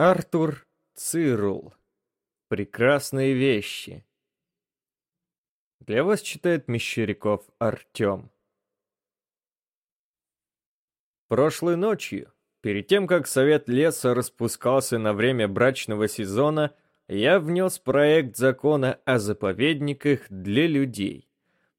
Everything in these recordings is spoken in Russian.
Артур Цирул. Прекрасные вещи. Для вас читает Мещеряков Артем. Прошлой ночью, перед тем, как Совет Леса распускался на время брачного сезона, я внес проект закона о заповедниках для людей.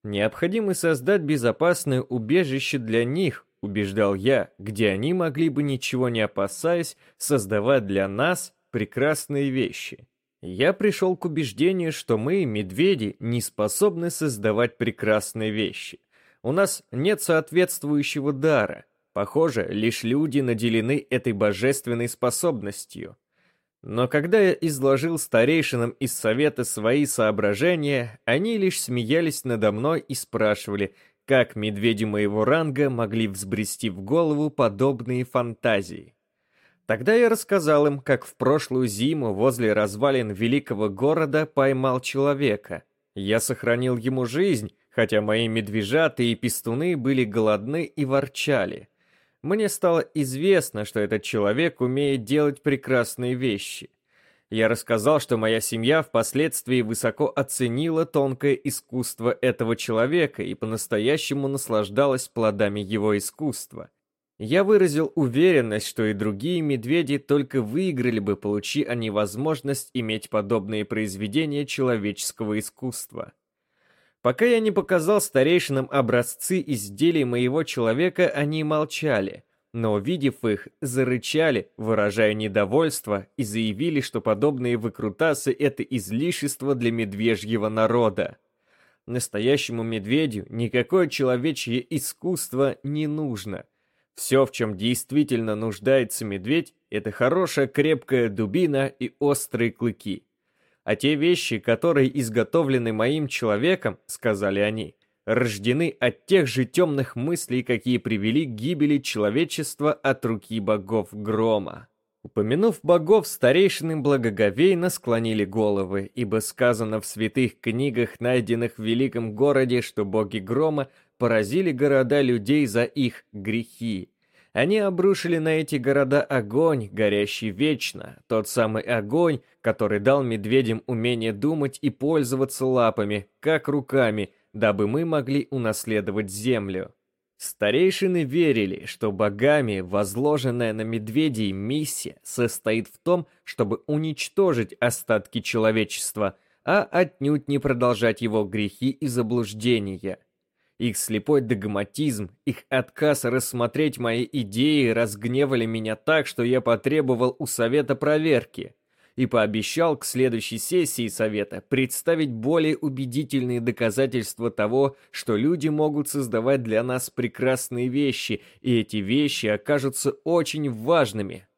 Необходимо создать безопасное убежище для них, убеждал я, где они могли бы, ничего не опасаясь, создавать для нас прекрасные вещи. Я пришел к убеждению, что мы, медведи, не способны создавать прекрасные вещи. У нас нет соответствующего дара. Похоже, лишь люди наделены этой божественной способностью. Но когда я изложил старейшинам из совета свои соображения, они лишь смеялись надо мной и спрашивали, как медведи моего ранга могли взбрести в голову подобные фантазии? Тогда я рассказал им, как в прошлую зиму возле развалин великого города поймал человека. Я сохранил ему жизнь, хотя мои медвежата и пестуны были голодны и ворчали. Мне стало известно, что этот человек умеет делать прекрасные вещи. Я рассказал, что моя семья впоследствии высоко оценила тонкое искусство этого человека и по-настоящему наслаждалась плодами его искусства. Я выразил уверенность, что и другие медведи только выиграли бы, получи они возможность иметь подобные произведения человеческого искусства. Пока я не показал старейшинам образцы изделий моего человека, они молчали – но, увидев их, зарычали, выражая недовольство, и заявили, что подобные выкрутасы — это излишество для медвежьего народа. Настоящему медведю никакое человечье искусство не нужно. Все, в чем действительно нуждается медведь, это хорошая крепкая дубина и острые клыки. А те вещи, которые изготовлены моим человеком, сказали они, рождены от тех же темных мыслей, какие привели к гибели человечества от руки богов грома. Упомянув богов, старейшины благоговейно склонили головы, ибо сказано в святых книгах, найденных в великом городе, что боги грома поразили города людей за их грехи. Они обрушили на эти города огонь, горящий вечно, тот самый огонь, который дал медведям умение думать и пользоваться лапами, как руками, дабы мы могли унаследовать землю. Старейшины верили, что богами возложенная на медведей миссия состоит в том, чтобы уничтожить остатки человечества, а отнюдь не продолжать его грехи и заблуждения. Их слепой догматизм, их отказ рассмотреть мои идеи разгневали меня так, что я потребовал у совета проверки и пообещал к следующей сессии Совета представить более убедительные доказательства того, что люди могут создавать для нас прекрасные вещи, и эти вещи окажутся очень важными.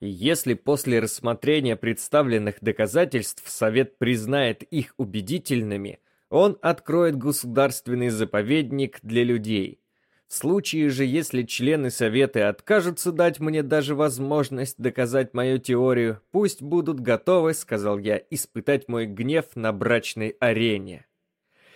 Если после рассмотрения представленных доказательств Совет признает их убедительными, он откроет государственный заповедник для людей, в случае же, если члены Совета откажутся дать мне даже возможность доказать мою теорию, пусть будут готовы, сказал я, испытать мой гнев на брачной арене.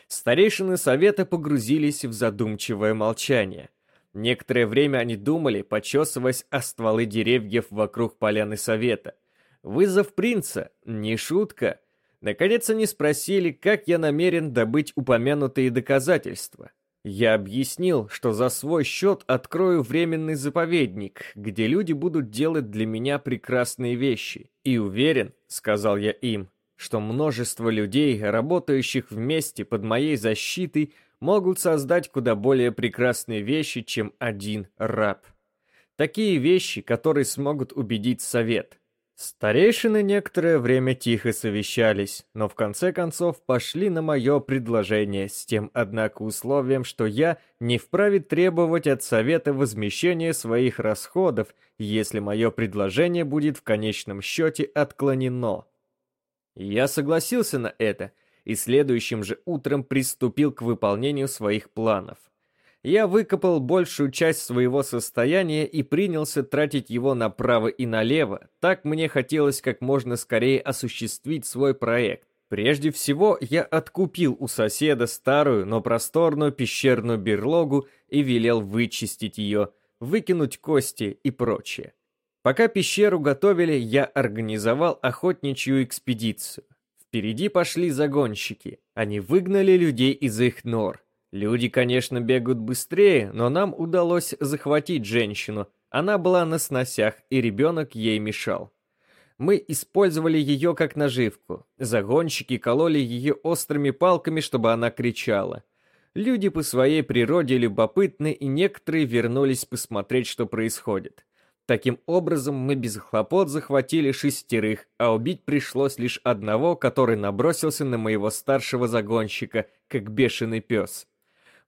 Старейшины Совета погрузились в задумчивое молчание. Некоторое время они думали, почесываясь о стволы деревьев вокруг поляны Совета. Вызов принца, не шутка. Наконец они спросили, как я намерен добыть упомянутые доказательства. Я объяснил, что за свой счет открою временный заповедник, где люди будут делать для меня прекрасные вещи. И уверен, сказал я им, что множество людей, работающих вместе под моей защитой, могут создать куда более прекрасные вещи, чем один раб. Такие вещи, которые смогут убедить совет – Старейшины некоторое время тихо совещались, но в конце концов пошли на мое предложение с тем, однако, условием, что я не вправе требовать от совета возмещения своих расходов, если мое предложение будет в конечном счете отклонено. Я согласился на это и следующим же утром приступил к выполнению своих планов я выкопал большую часть своего состояния и принялся тратить его направо и налево. Так мне хотелось как можно скорее осуществить свой проект. Прежде всего, я откупил у соседа старую, но просторную пещерную берлогу и велел вычистить ее, выкинуть кости и прочее. Пока пещеру готовили, я организовал охотничью экспедицию. Впереди пошли загонщики. Они выгнали людей из их нор. Люди, конечно, бегают быстрее, но нам удалось захватить женщину. Она была на сносях, и ребенок ей мешал. Мы использовали ее как наживку. Загонщики кололи ее острыми палками, чтобы она кричала. Люди по своей природе любопытны, и некоторые вернулись посмотреть, что происходит. Таким образом, мы без хлопот захватили шестерых, а убить пришлось лишь одного, который набросился на моего старшего загонщика, как бешеный пес.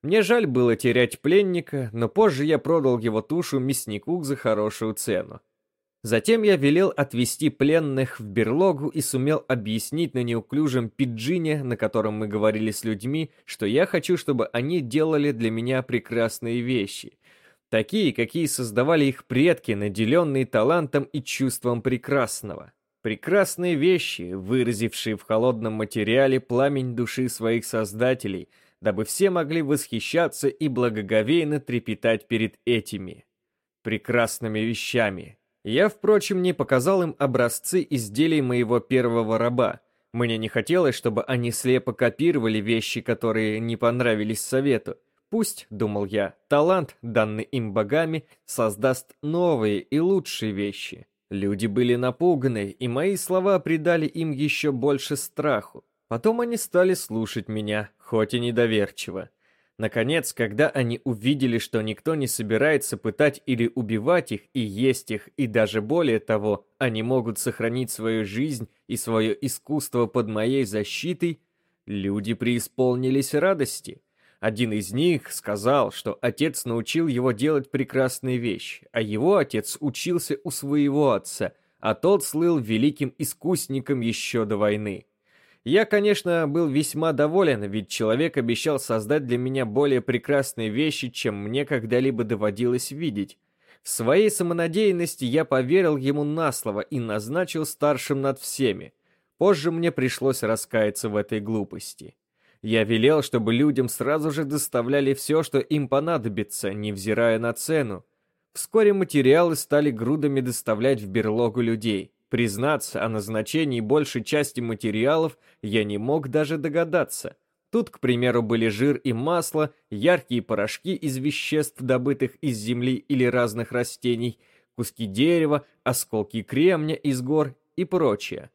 Мне жаль было терять пленника, но позже я продал его тушу мяснику за хорошую цену. Затем я велел отвезти пленных в берлогу и сумел объяснить на неуклюжем пиджине, на котором мы говорили с людьми, что я хочу, чтобы они делали для меня прекрасные вещи. Такие, какие создавали их предки, наделенные талантом и чувством прекрасного. Прекрасные вещи, выразившие в холодном материале пламень души своих создателей – дабы все могли восхищаться и благоговейно трепетать перед этими прекрасными вещами. Я, впрочем, не показал им образцы изделий моего первого раба. Мне не хотелось, чтобы они слепо копировали вещи, которые не понравились совету. Пусть, думал я, талант, данный им богами, создаст новые и лучшие вещи. Люди были напуганы, и мои слова придали им еще больше страху. Потом они стали слушать меня, хоть и недоверчиво. Наконец, когда они увидели, что никто не собирается пытать или убивать их и есть их, и даже более того, они могут сохранить свою жизнь и свое искусство под моей защитой, люди преисполнились радости. Один из них сказал, что отец научил его делать прекрасные вещи, а его отец учился у своего отца, а тот слыл великим искусником еще до войны. Я, конечно, был весьма доволен, ведь человек обещал создать для меня более прекрасные вещи, чем мне когда-либо доводилось видеть. В своей самонадеянности я поверил ему на слово и назначил старшим над всеми. Позже мне пришлось раскаяться в этой глупости. Я велел, чтобы людям сразу же доставляли все, что им понадобится, невзирая на цену. Вскоре материалы стали грудами доставлять в берлогу людей. Признаться о назначении большей части материалов я не мог даже догадаться. Тут, к примеру, были жир и масло, яркие порошки из веществ, добытых из земли или разных растений, куски дерева, осколки кремня из гор и прочее.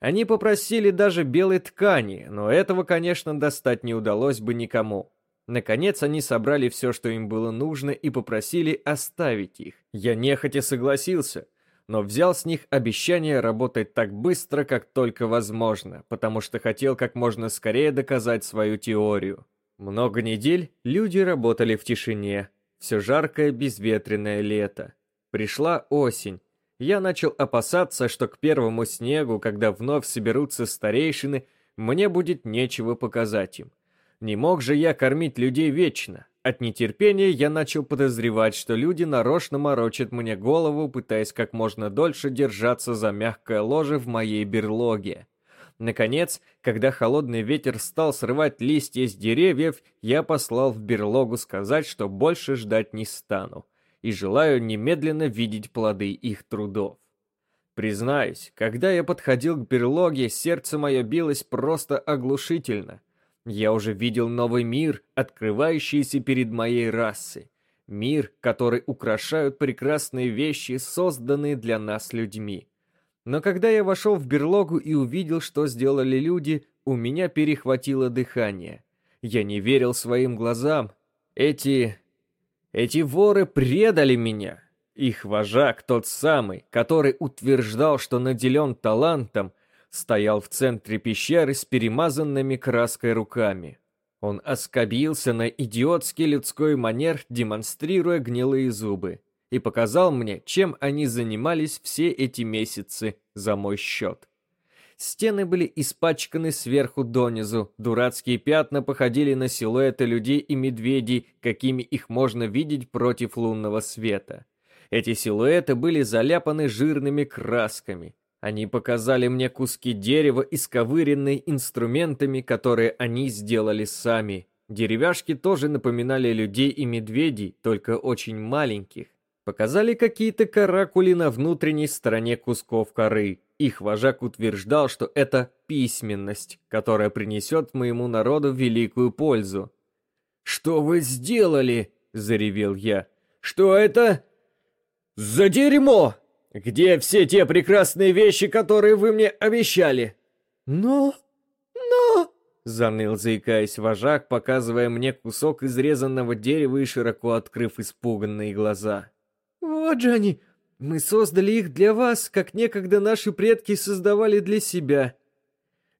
Они попросили даже белой ткани, но этого, конечно, достать не удалось бы никому. Наконец они собрали все, что им было нужно, и попросили оставить их. Я нехотя согласился, но взял с них обещание работать так быстро, как только возможно, потому что хотел как можно скорее доказать свою теорию. Много недель люди работали в тишине, все жаркое безветренное лето. Пришла осень. Я начал опасаться, что к первому снегу, когда вновь соберутся старейшины, мне будет нечего показать им. Не мог же я кормить людей вечно, от нетерпения я начал подозревать, что люди нарочно морочат мне голову, пытаясь как можно дольше держаться за мягкое ложе в моей берлоге. Наконец, когда холодный ветер стал срывать листья с деревьев, я послал в берлогу сказать, что больше ждать не стану, и желаю немедленно видеть плоды их трудов. Признаюсь, когда я подходил к берлоге, сердце мое билось просто оглушительно — я уже видел новый мир, открывающийся перед моей расой. Мир, который украшают прекрасные вещи, созданные для нас людьми. Но когда я вошел в берлогу и увидел, что сделали люди, у меня перехватило дыхание. Я не верил своим глазам. Эти... эти воры предали меня. Их вожак, тот самый, который утверждал, что наделен талантом, стоял в центре пещеры с перемазанными краской руками. Он оскобился на идиотский людской манер, демонстрируя гнилые зубы, и показал мне, чем они занимались все эти месяцы за мой счет. Стены были испачканы сверху донизу, дурацкие пятна походили на силуэты людей и медведей, какими их можно видеть против лунного света. Эти силуэты были заляпаны жирными красками, они показали мне куски дерева, исковыренные инструментами, которые они сделали сами. Деревяшки тоже напоминали людей и медведей, только очень маленьких. Показали какие-то каракули на внутренней стороне кусков коры. Их вожак утверждал, что это письменность, которая принесет моему народу великую пользу. «Что вы сделали?» — заревел я. «Что это?» «За дерьмо! Где все те прекрасные вещи, которые вы мне обещали?» «Но... но...» — заныл, заикаясь вожак, показывая мне кусок изрезанного дерева и широко открыв испуганные глаза. «Вот же они! Мы создали их для вас, как некогда наши предки создавали для себя».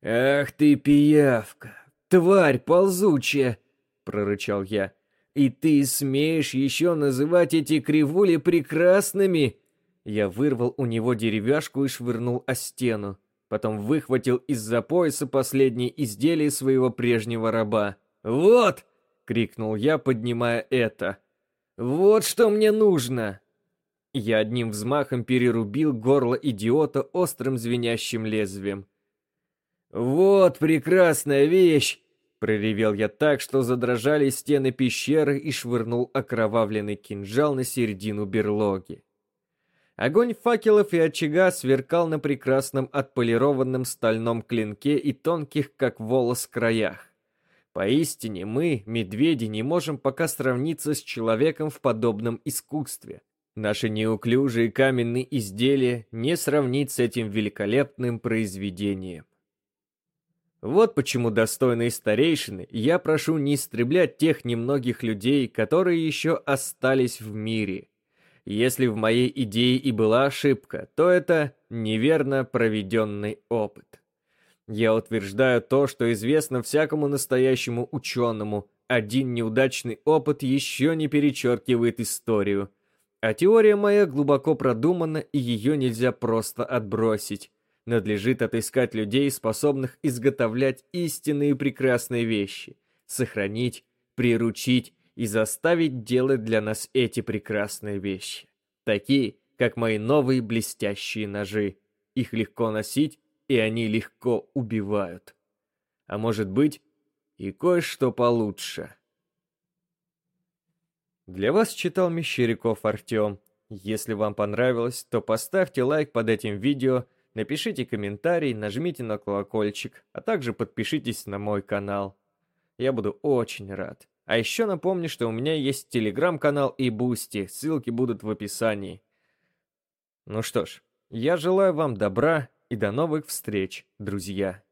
«Ах ты, пиявка! Тварь ползучая!» — прорычал я. «И ты смеешь еще называть эти кривули прекрасными?» Я вырвал у него деревяшку и швырнул о стену. Потом выхватил из-за пояса последнее изделие своего прежнего раба. «Вот!» — крикнул я, поднимая это. «Вот что мне нужно!» Я одним взмахом перерубил горло идиота острым звенящим лезвием. «Вот прекрасная вещь!» Проревел я так, что задрожали стены пещеры и швырнул окровавленный кинжал на середину берлоги. Огонь факелов и очага сверкал на прекрасном отполированном стальном клинке и тонких, как волос, краях. Поистине мы, медведи, не можем пока сравниться с человеком в подобном искусстве. Наши неуклюжие каменные изделия не сравнить с этим великолепным произведением. Вот почему, достойные старейшины, я прошу не истреблять тех немногих людей, которые еще остались в мире. Если в моей идее и была ошибка, то это неверно проведенный опыт. Я утверждаю то, что известно всякому настоящему ученому. Один неудачный опыт еще не перечеркивает историю – а теория моя глубоко продумана, и ее нельзя просто отбросить. Надлежит отыскать людей, способных изготовлять истинные прекрасные вещи, сохранить, приручить и заставить делать для нас эти прекрасные вещи. Такие, как мои новые блестящие ножи. Их легко носить, и они легко убивают. А может быть, и кое-что получше. Для вас читал Мещеряков Артем. Если вам понравилось, то поставьте лайк под этим видео, напишите комментарий, нажмите на колокольчик, а также подпишитесь на мой канал. Я буду очень рад. А еще напомню, что у меня есть телеграм-канал и Boosty, ссылки будут в описании. Ну что ж, я желаю вам добра и до новых встреч, друзья.